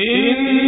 إن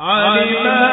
علم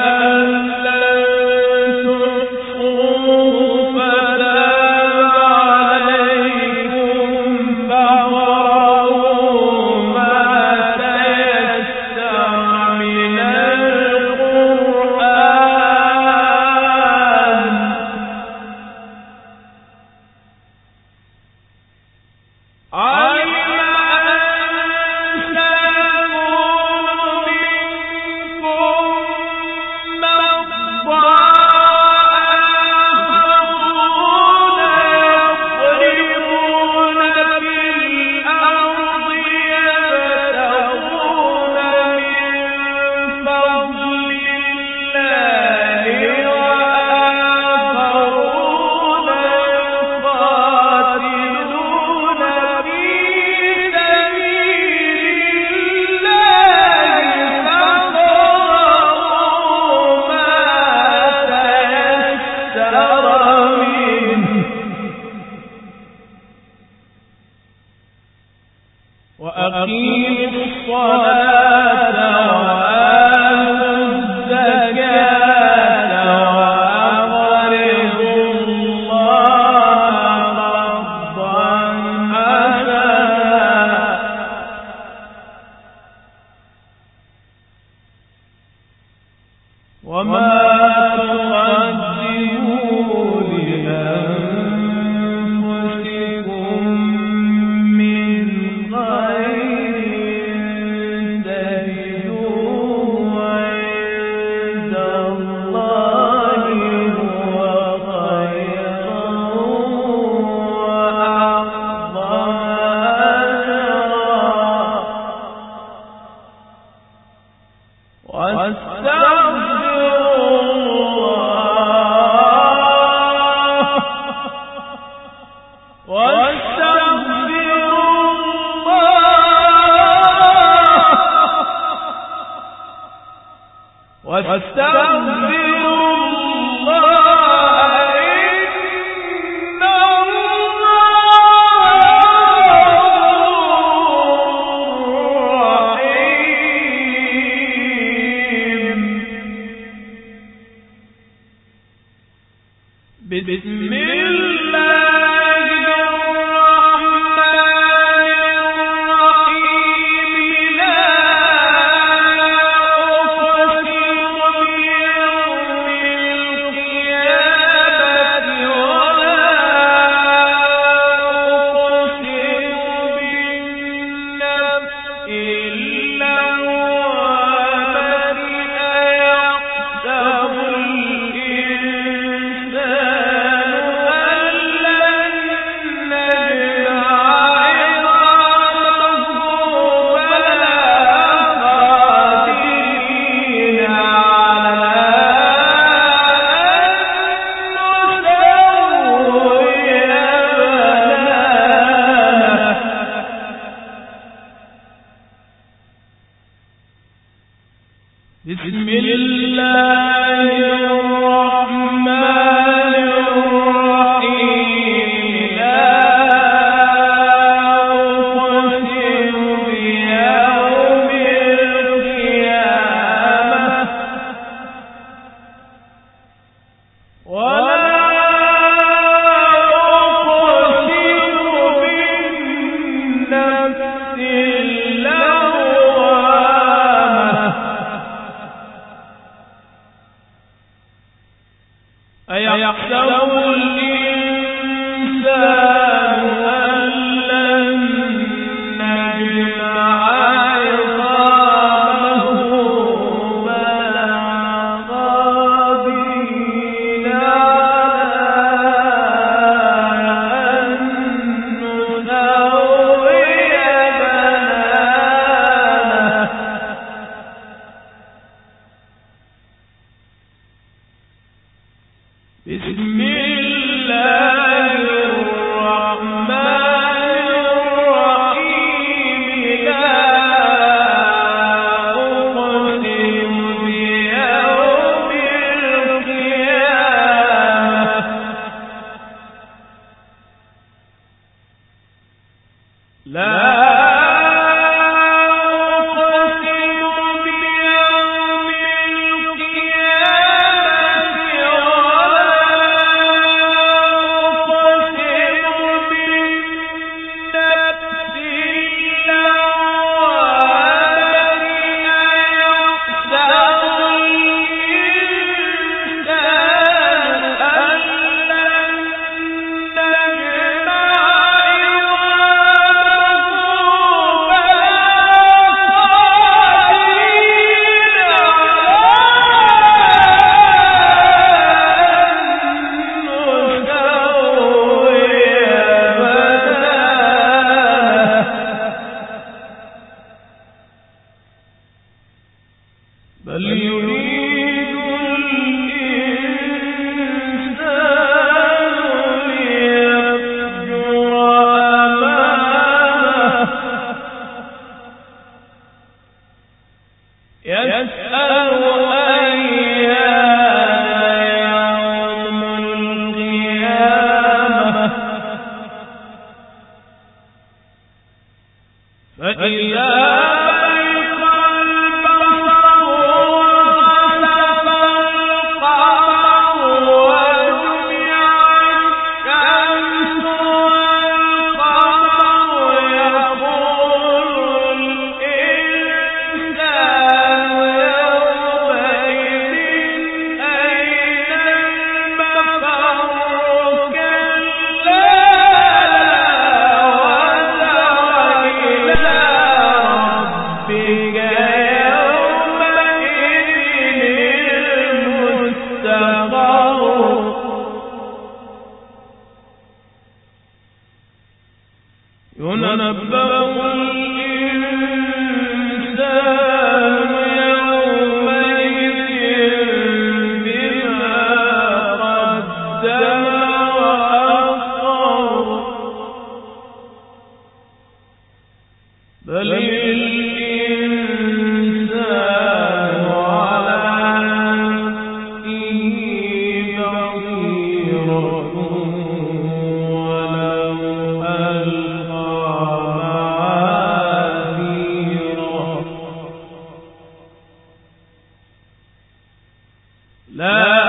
لا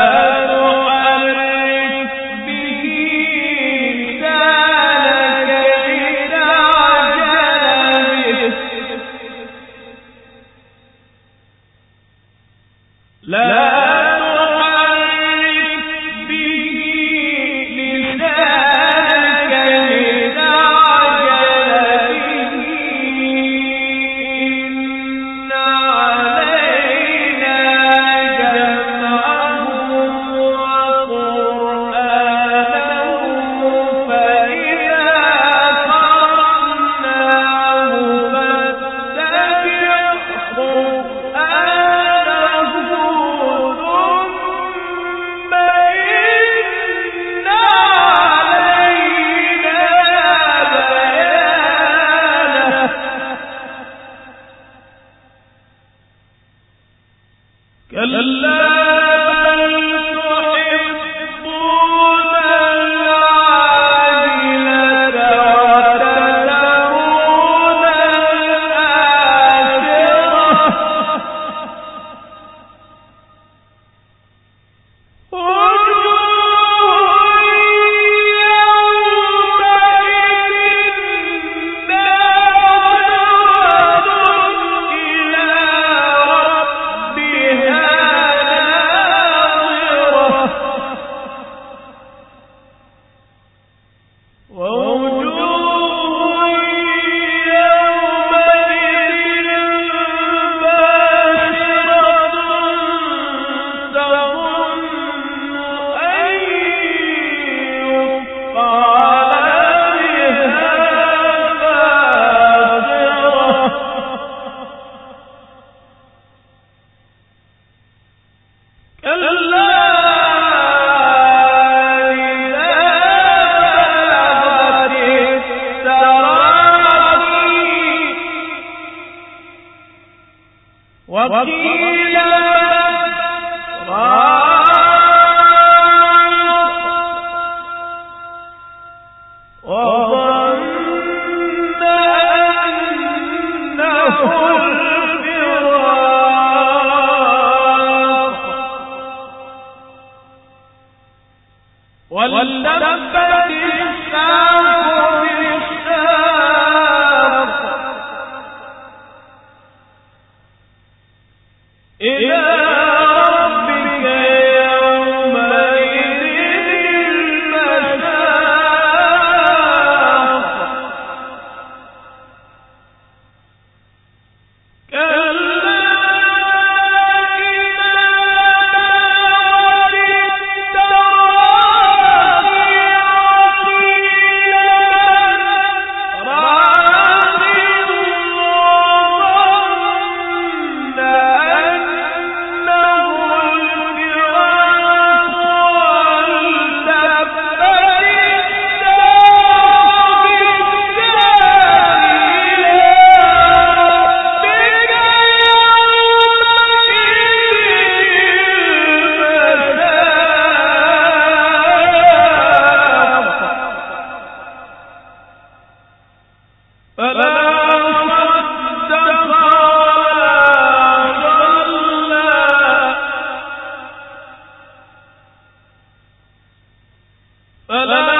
كلا. فلا